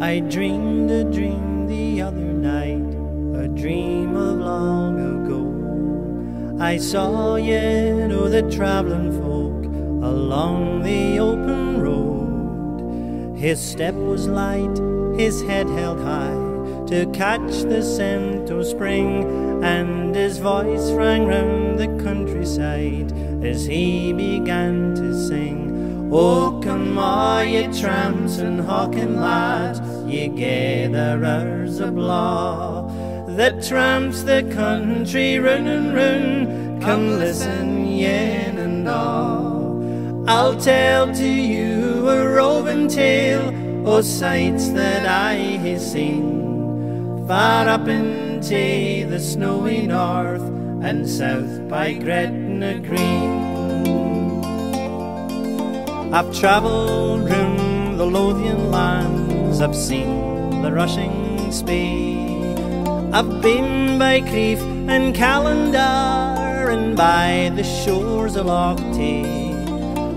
I dreamed a dream the other night, a dream of long ago. I saw yet oh, the travelling folk along the open road. His step was light, his head held high to catch the scent of spring, and his voice rang round the countryside as he began to sing. Oh, come all ye tramps and hawking lads, ye gatherers of law. The tramps the country run and run, come listen, yen and all. I'll tell to you a roving tale o' sights that I have seen, far up into the snowy north and south by Gretna Green. I've travelled round the Lothian I've seen the rushing Spey. I've been by Crieff and Callander and by the shores of Tay.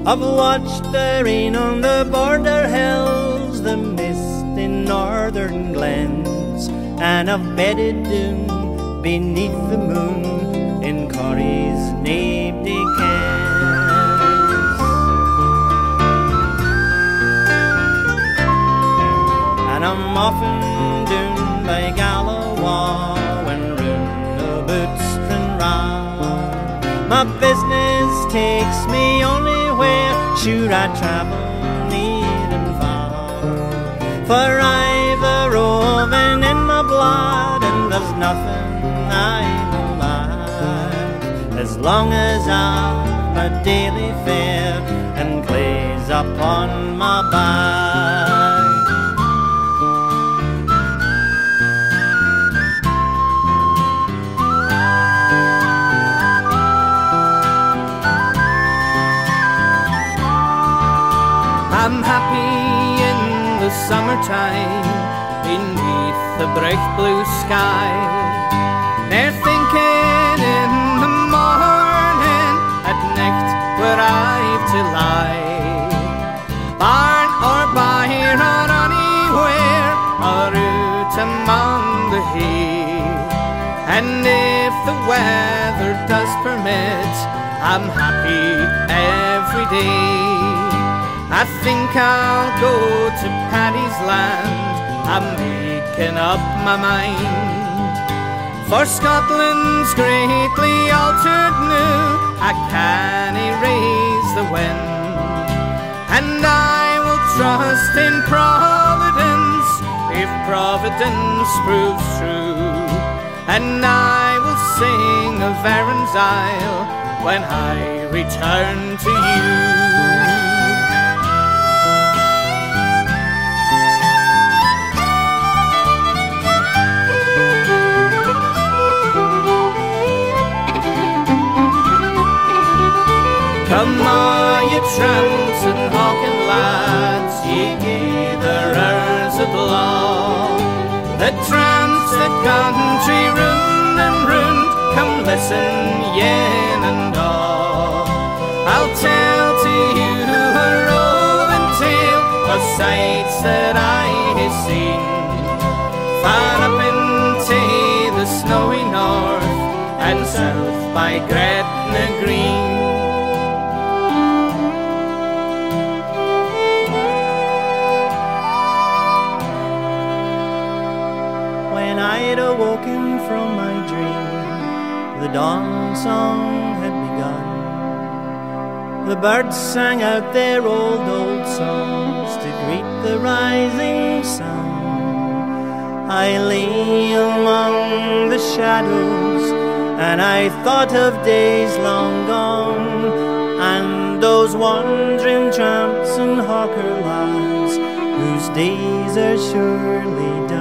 I've watched the rain on the border hills, the mist in northern glens, and I've bedded down beneath the moon in Corrie's Nape And My business takes me only where should I travel near and far. For I've a roving in my blood and there's nothing I will like as long as I'm a daily fare and clays upon my back. I'm happy in the summertime beneath the bright blue sky. They're thinking in the morning at night where I've to lie. Barn or byre or anywhere or out among the hay. And if the weather does permit, I'm happy every day. I think I'll go to Paddy's land. I'm making up my mind. For Scotland's greatly altered new. I can't erase the wind. And I will trust in Providence if Providence proves true. And I will sing of Erin's Isle when I return to you. Tramps and hawking lads, ye gatherers of law. The tramps the country round and round, come listen, yen and all. I'll tell to you a roving tale of sights that I have seen. Far up into the snowy north and south by Gretna I'd awoken from my dream, the dawn song had begun. The birds sang out their old, old songs to greet the rising sun. I lay among the shadows and I thought of days long gone and those wandering tramps and hawker lads whose days are surely done.